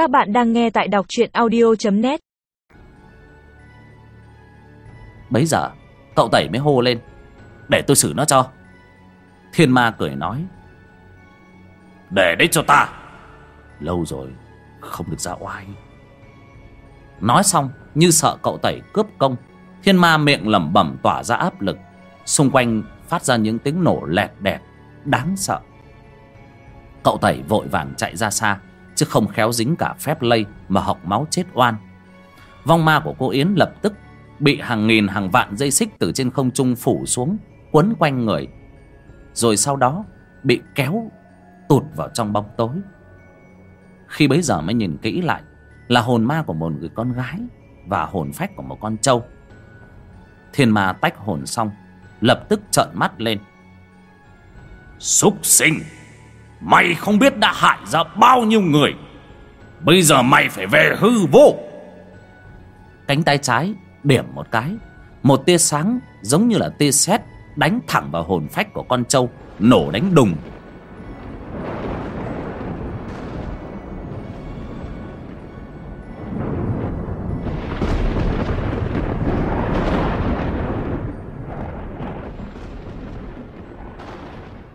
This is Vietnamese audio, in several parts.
Các bạn đang nghe tại đọc truyện audio.net Bấy giờ, cậu tẩy mới hô lên, Để tôi xử nó cho. Thiên ma cười nói, Để đấy cho ta. Lâu rồi, không được ra oai. Nói xong, như sợ cậu tẩy cướp công, Thiên ma miệng lẩm bẩm tỏa ra áp lực. Xung quanh phát ra những tiếng nổ lẹt đẹt, Đáng sợ. Cậu tẩy vội vàng chạy ra xa. Chứ không khéo dính cả phép lây Mà học máu chết oan. Vong ma của cô Yến lập tức Bị hàng nghìn, hàng vạn dây xích Từ trên không trung phủ xuống, Quấn quanh người. Rồi sau đó bị kéo Tụt vào trong bóng tối. Khi bấy giờ mới nhìn kỹ lại Là hồn ma của một người con gái Và hồn phách của một con trâu. Thiên ma tách hồn xong, Lập tức trợn mắt lên. Súc sinh! Mày không biết đã hại ra bao nhiêu người. Bây giờ mày phải về hư vô. Cánh tay trái điểm một cái. Một tia sáng giống như là tia sét Đánh thẳng vào hồn phách của con trâu, Nổ đánh đùng.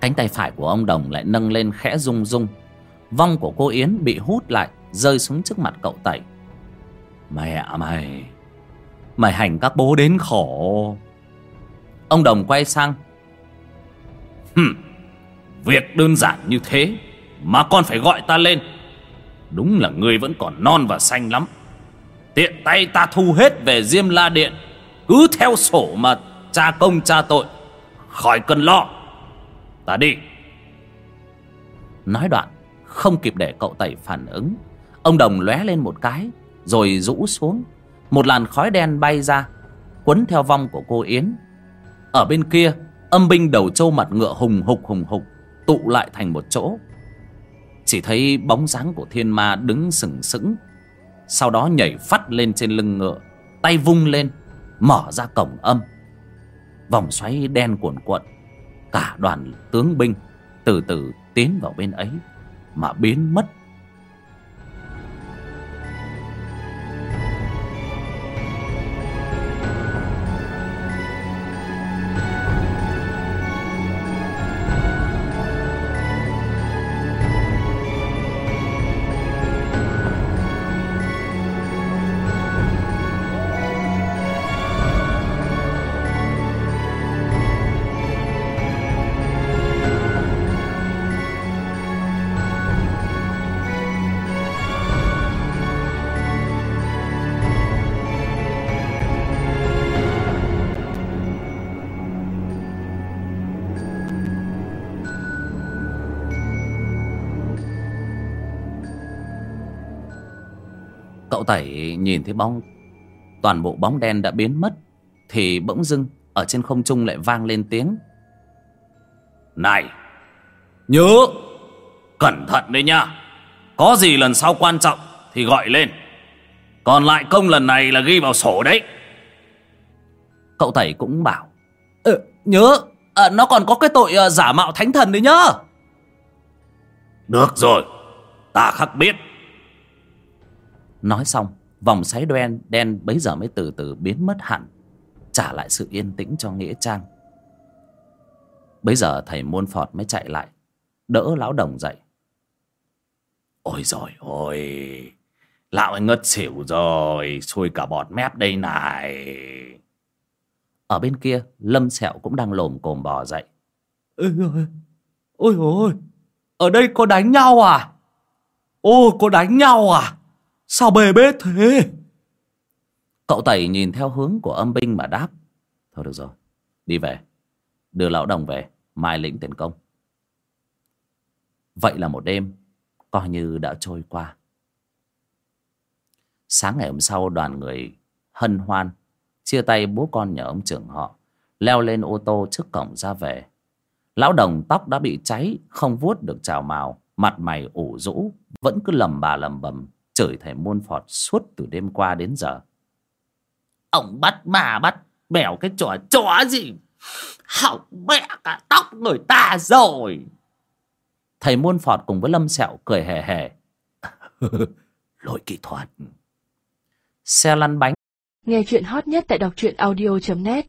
Cánh tay phải của ông Đồng lại nâng lên khẽ rung rung. Vong của cô Yến bị hút lại, Rơi xuống trước mặt cậu Tẩy. Mẹ mày. Mày hành các bố đến khổ. Ông Đồng quay sang. Hừm, Việc đơn giản như thế Mà con phải gọi ta lên. Đúng là ngươi vẫn còn non và xanh lắm. Tiện tay ta thu hết về Diêm La Điện, Cứ theo sổ mà tra công tra tội, Khỏi cần lo. Ta đi. Nói đoạn, Không kịp để cậu tẩy phản ứng, Ông Đồng lóe lên một cái, Rồi rũ xuống. Một làn khói đen bay ra, Quấn theo vong của cô Yến. Ở bên kia, Âm binh đầu trâu mặt ngựa hùng hục hùng hục, Tụ lại thành một chỗ. Chỉ thấy bóng dáng của thiên ma đứng sừng sững, Sau đó nhảy phát lên trên lưng ngựa, Tay vung lên, Mở ra cổng âm. Vòng xoáy đen cuộn cuộn cả đoàn tướng binh từ từ tiến vào bên ấy mà biến mất Cậu Tẩy nhìn thấy bóng Toàn bộ bóng đen đã biến mất Thì bỗng dưng Ở trên không trung lại vang lên tiếng. Này Nhớ Cẩn thận đấy nha. Có gì lần sau quan trọng Thì gọi lên. Còn lại công lần này là ghi vào sổ đấy. Cậu Tẩy cũng bảo ừ, Nhớ à, Nó còn có cái tội à, giả mạo thánh thần đấy nhá. Được rồi Ta khắc biết. Nói xong, Vòng xoáy đen đen bấy giờ mới từ từ biến mất hẳn, Trả lại sự yên tĩnh cho Nghĩa Trang. Bấy giờ thầy Môn Phọt mới chạy lại, Đỡ lão đồng dậy. Ôi rồi ôi, Lão ấy ngất xỉu rồi, Xui cả bọt mép đây này. Ở bên kia, Lâm Sẹo cũng đang lồm cồm bò dậy. Ôi ôi Ôi ôi Ở đây có đánh nhau à? Ô, có đánh nhau à? Sao bề bết thế? Cậu Tẩy nhìn theo hướng của âm binh mà đáp. Thôi được rồi, Đi về. Đưa lão đồng về, Mai lĩnh tiền công. Vậy là một đêm, Coi như đã trôi qua. Sáng ngày hôm sau, đoàn người hân hoan Chia tay bố con nhà ông trưởng họ, Leo lên ô tô trước cổng ra về. Lão đồng tóc đã bị cháy, Không vuốt được trào màu, Mặt mày ủ rũ, Vẫn cứ lầm bà lầm bầm chửi thầy môn phọt suốt từ đêm qua đến giờ. Ông bắt mà bắt, bèo cái trò chó gì? Hỏng mẹ cả tóc người ta rồi. Thầy môn phọt cùng với lâm sẹo cười hề hề. Lỗi kỹ thuật. Xe lăn bánh. Nghe chuyện hot nhất tại đọc truyện audio.net